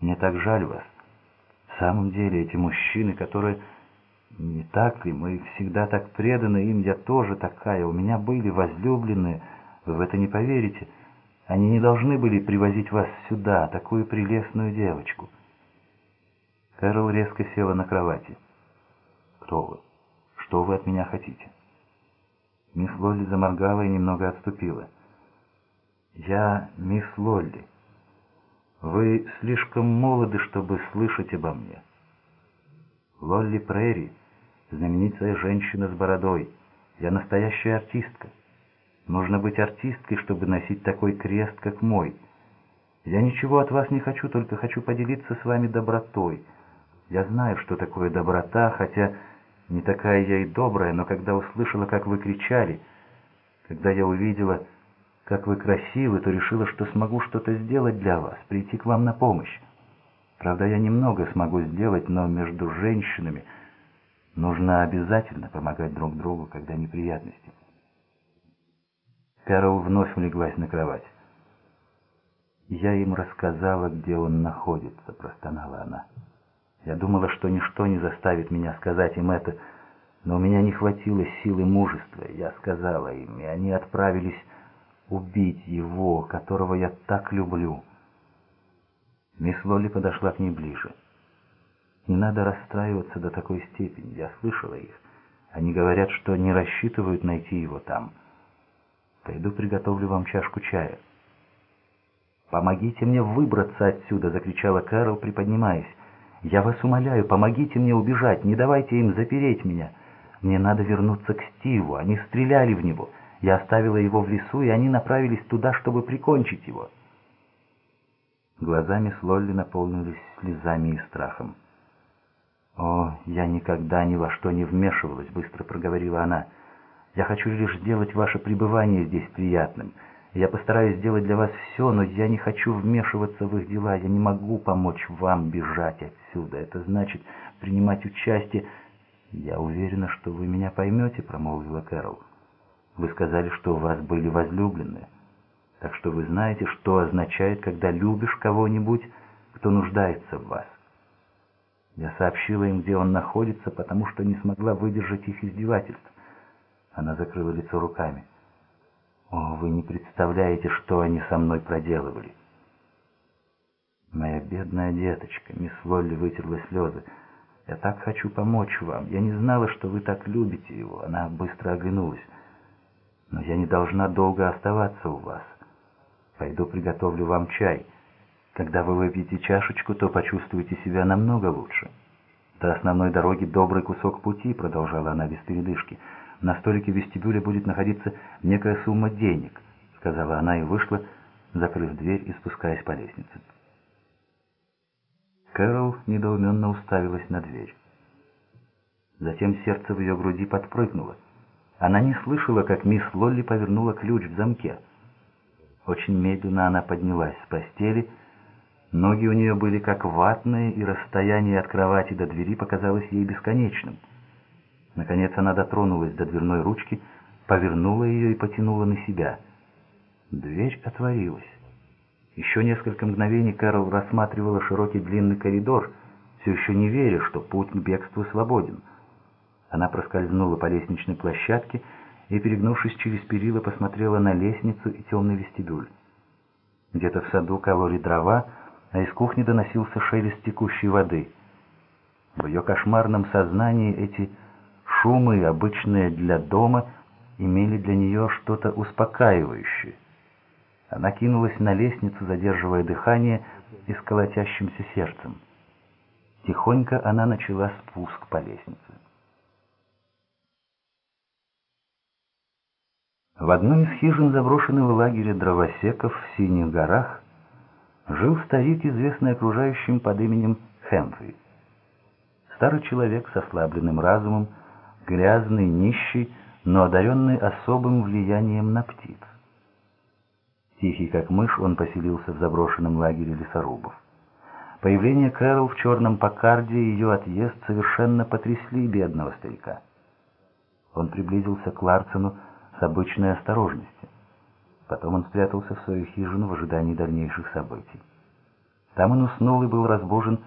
Мне так жаль вас. В самом деле, эти мужчины, которые... Не так ли? Мы всегда так преданы им, я тоже такая. У меня были возлюбленные, вы в это не поверите. Они не должны были привозить вас сюда, такую прелестную девочку. Кэрол резко села на кровати. «Кто вы? Что вы от меня хотите?» Мисс Лолли заморгала и немного отступила. «Я мисс Лолли. Вы слишком молоды, чтобы слышать обо мне. Лолли Прерри, знаменитая женщина с бородой. Я настоящая артистка. Нужно быть артисткой, чтобы носить такой крест, как мой. Я ничего от вас не хочу, только хочу поделиться с вами добротой. Я знаю, что такое доброта, хотя не такая я и добрая, но когда услышала, как вы кричали, когда я увидела, как вы красивы, то решила, что смогу что-то сделать для вас, прийти к вам на помощь. Правда, я немного смогу сделать, но между женщинами нужно обязательно помогать друг другу, когда неприятности. Кэрол вновь улеглась на кровать. «Я им рассказала, где он находится», — простонала она. «Я думала, что ничто не заставит меня сказать им это, но у меня не хватило силы мужества. Я сказала им, и они отправились убить его, которого я так люблю». Мисс Лолли подошла к ней ближе. «Не надо расстраиваться до такой степени, я слышала их. Они говорят, что не рассчитывают найти его там». Пойду приготовлю вам чашку чая». «Помогите мне выбраться отсюда!» — закричала Кэрол, приподнимаясь. «Я вас умоляю, помогите мне убежать, не давайте им запереть меня. Мне надо вернуться к Стиву, они стреляли в него. Я оставила его в лесу, и они направились туда, чтобы прикончить его». Глазами Слолли наполнились слезами и страхом. «О, я никогда ни во что не вмешивалась», — быстро проговорила она. Я хочу лишь сделать ваше пребывание здесь приятным. Я постараюсь сделать для вас все, но я не хочу вмешиваться в их дела. Я не могу помочь вам бежать отсюда. Это значит принимать участие. Я уверена, что вы меня поймете, промолвила Кэрол. Вы сказали, что у вас были возлюбленные. Так что вы знаете, что означает, когда любишь кого-нибудь, кто нуждается в вас. Я сообщила им, где он находится, потому что не смогла выдержать их издевательств. Она закрыла лицо руками. «О, вы не представляете, что они со мной проделывали!» «Моя бедная деточка!» — мисс Лолли вытерла слезы. «Я так хочу помочь вам. Я не знала, что вы так любите его». Она быстро оглянулась. «Но я не должна долго оставаться у вас. Пойду приготовлю вам чай. Когда вы выпьете чашечку, то почувствуете себя намного лучше». «До основной дороги добрый кусок пути», — продолжала она без передышки. На столике вестибюля будет находиться некая сумма денег», — сказала она и вышла, закрыв дверь и спускаясь по лестнице. Кэрол недоуменно уставилась на дверь. Затем сердце в ее груди подпрыгнуло. Она не слышала, как мисс Лолли повернула ключ в замке. Очень медленно она поднялась с постели. Ноги у нее были как ватные, и расстояние от кровати до двери показалось ей бесконечным. Наконец она дотронулась до дверной ручки, повернула ее и потянула на себя. Дверь отворилась. Еще несколько мгновений Кэрол рассматривала широкий длинный коридор, все еще не веря, что путь к бегству свободен. Она проскользнула по лестничной площадке и, перегнувшись через перила, посмотрела на лестницу и темный вестибюль. Где-то в саду кололи дрова, а из кухни доносился шелест текущей воды. В ее кошмарном сознании эти шумы, обычные для дома, имели для нее что-то успокаивающее. Она кинулась на лестницу, задерживая дыхание и с колотящимся сердцем. Тихонько она начала спуск по лестнице. В одной из хижин заброшенного лагеря дровосеков в Синих горах жил старик, известный окружающим под именем Хэмфри. Старый человек с ослабленным разумом, грязный, нищий, но одаренный особым влиянием на птиц. Тихий как мышь, он поселился в заброшенном лагере лесорубов. Появление Кэрол в черном покарде и ее отъезд совершенно потрясли бедного старика. Он приблизился к Ларсену с обычной осторожностью. Потом он спрятался в свою хижину в ожидании дальнейших событий. Там он уснул и был разбужен